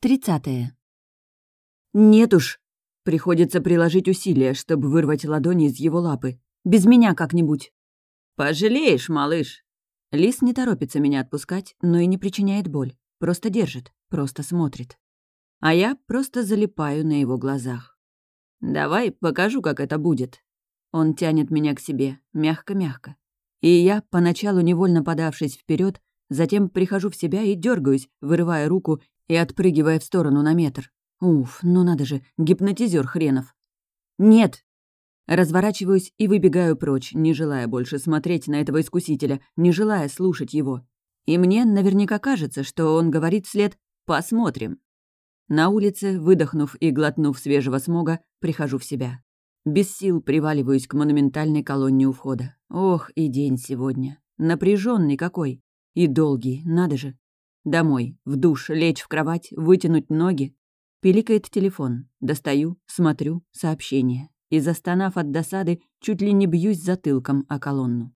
Тридцатое. Нет уж. Приходится приложить усилия, чтобы вырвать ладони из его лапы. Без меня как-нибудь. Пожалеешь, малыш. Лис не торопится меня отпускать, но и не причиняет боль. Просто держит, просто смотрит. А я просто залипаю на его глазах. «Давай покажу, как это будет». Он тянет меня к себе, мягко-мягко. И я, поначалу невольно подавшись вперед, затем прихожу в себя и дергаюсь, вырывая руку и отпрыгивая в сторону на метр. Уф, ну надо же, гипнотизер хренов. «Нет!» Разворачиваюсь и выбегаю прочь, не желая больше смотреть на этого искусителя, не желая слушать его. И мне наверняка кажется, что он говорит вслед «посмотрим». На улице, выдохнув и глотнув свежего смога, прихожу в себя. Без сил приваливаюсь к монументальной колонне у входа. Ох, и день сегодня. напряженный какой. И долгий, надо же. Домой, в душ, лечь в кровать, вытянуть ноги. Пиликает телефон. Достаю, смотрю, сообщение. И, застонав от досады, чуть ли не бьюсь затылком о колонну.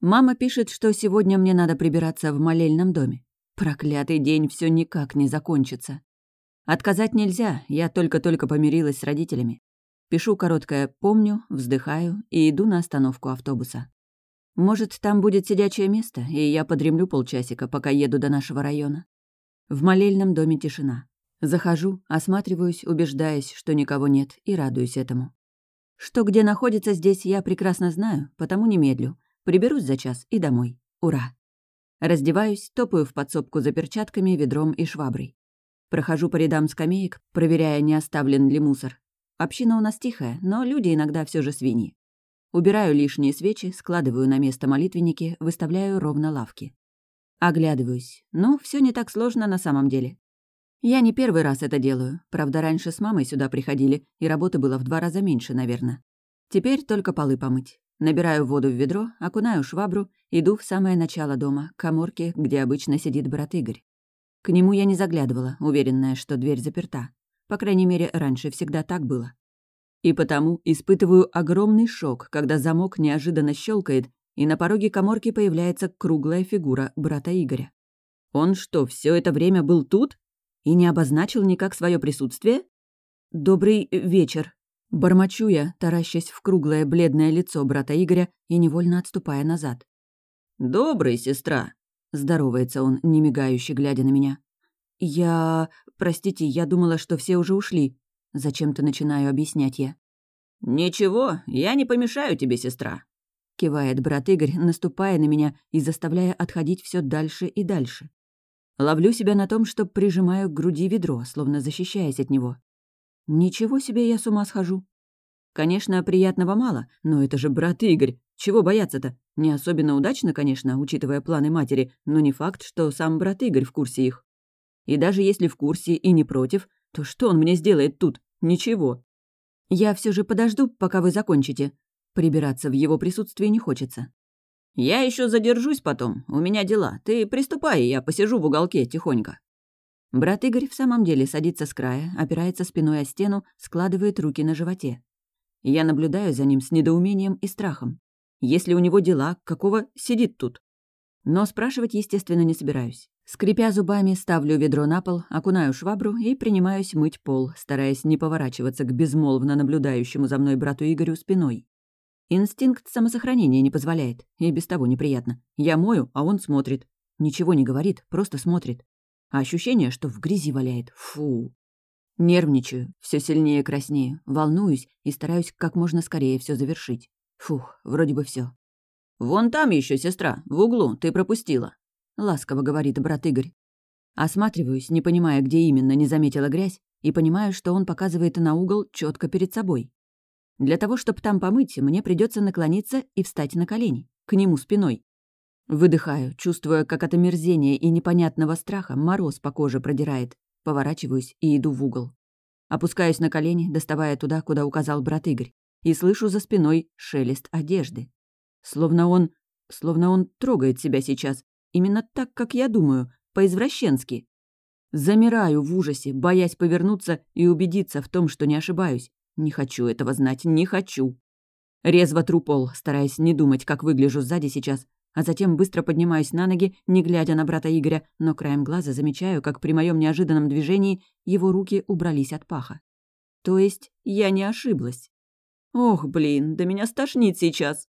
Мама пишет, что сегодня мне надо прибираться в молельном доме. Проклятый день все никак не закончится. Отказать нельзя, я только-только помирилась с родителями. Пишу короткое «помню», вздыхаю и иду на остановку автобуса. Может, там будет сидячее место, и я подремлю полчасика, пока еду до нашего района. В молельном доме тишина. Захожу, осматриваюсь, убеждаясь, что никого нет, и радуюсь этому. Что где находится здесь, я прекрасно знаю, потому не медлю. Приберусь за час и домой. Ура! Раздеваюсь, топаю в подсобку за перчатками, ведром и шваброй. Прохожу по рядам скамеек, проверяя, не оставлен ли мусор. Община у нас тихая, но люди иногда все же свиньи. Убираю лишние свечи, складываю на место молитвенники, выставляю ровно лавки. Оглядываюсь. Ну, все не так сложно на самом деле. Я не первый раз это делаю. Правда, раньше с мамой сюда приходили, и работы было в два раза меньше, наверное. Теперь только полы помыть. Набираю воду в ведро, окунаю швабру, иду в самое начало дома, к коморке, где обычно сидит брат Игорь. К нему я не заглядывала, уверенная, что дверь заперта. По крайней мере, раньше всегда так было. И потому испытываю огромный шок, когда замок неожиданно щелкает, и на пороге коморки появляется круглая фигура брата Игоря. Он что, все это время был тут? И не обозначил никак свое присутствие? «Добрый вечер», — бормочу я, таращась в круглое бледное лицо брата Игоря и невольно отступая назад. «Добрый, сестра», — здоровается он, не мигающе глядя на меня. «Я... Простите, я думала, что все уже ушли», Зачем-то начинаю объяснять я. «Ничего, я не помешаю тебе, сестра», — кивает брат Игорь, наступая на меня и заставляя отходить все дальше и дальше. Ловлю себя на том, что прижимаю к груди ведро, словно защищаясь от него. Ничего себе я с ума схожу. Конечно, приятного мало, но это же брат Игорь. Чего бояться-то? Не особенно удачно, конечно, учитывая планы матери, но не факт, что сам брат Игорь в курсе их. И даже если в курсе и не против, то что он мне сделает тут? Ничего. Я все же подожду, пока вы закончите. Прибираться в его присутствии не хочется. Я еще задержусь потом, у меня дела. Ты приступай, я посижу в уголке тихонько. Брат Игорь в самом деле садится с края, опирается спиной о стену, складывает руки на животе. Я наблюдаю за ним с недоумением и страхом. Если у него дела, какого сидит тут? Но спрашивать, естественно, не собираюсь. Скрипя зубами, ставлю ведро на пол, окунаю швабру и принимаюсь мыть пол, стараясь не поворачиваться к безмолвно наблюдающему за мной брату Игорю спиной. Инстинкт самосохранения не позволяет, и без того неприятно. Я мою, а он смотрит. Ничего не говорит, просто смотрит. А ощущение, что в грязи валяет. Фу. Нервничаю, все сильнее краснею, волнуюсь и стараюсь как можно скорее все завершить. Фух, вроде бы все. «Вон там еще сестра, в углу, ты пропустила», ласково говорит брат Игорь. Осматриваюсь, не понимая, где именно не заметила грязь, и понимаю, что он показывает на угол четко перед собой. Для того, чтобы там помыть, мне придется наклониться и встать на колени, к нему спиной. Выдыхаю, чувствуя, как от омерзения и непонятного страха мороз по коже продирает. Поворачиваюсь и иду в угол. Опускаюсь на колени, доставая туда, куда указал брат Игорь, и слышу за спиной шелест одежды. Словно он... словно он трогает себя сейчас, Именно так, как я думаю, по-извращенски. Замираю в ужасе, боясь повернуться и убедиться в том, что не ошибаюсь. Не хочу этого знать, не хочу. Резво тру пол, стараясь не думать, как выгляжу сзади сейчас, а затем быстро поднимаюсь на ноги, не глядя на брата Игоря, но краем глаза замечаю, как при моем неожиданном движении его руки убрались от паха. То есть я не ошиблась. Ох, блин, да меня стошнит сейчас.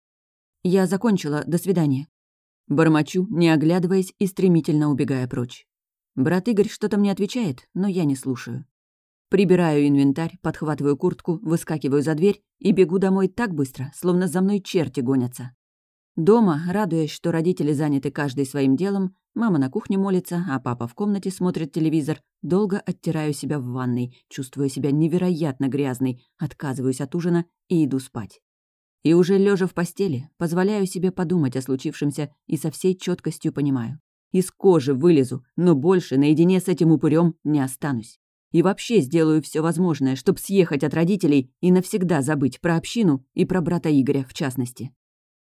Я закончила, до свидания. Бормочу, не оглядываясь и стремительно убегая прочь. Брат Игорь что-то мне отвечает, но я не слушаю. Прибираю инвентарь, подхватываю куртку, выскакиваю за дверь и бегу домой так быстро, словно за мной черти гонятся. Дома, радуясь, что родители заняты каждый своим делом, мама на кухне молится, а папа в комнате смотрит телевизор, долго оттираю себя в ванной, чувствуя себя невероятно грязной, отказываюсь от ужина и иду спать. И уже лежа в постели, позволяю себе подумать о случившемся и со всей четкостью понимаю. Из кожи вылезу, но больше наедине с этим упырем не останусь. И вообще сделаю все возможное, чтобы съехать от родителей и навсегда забыть про общину и про брата Игоря в частности.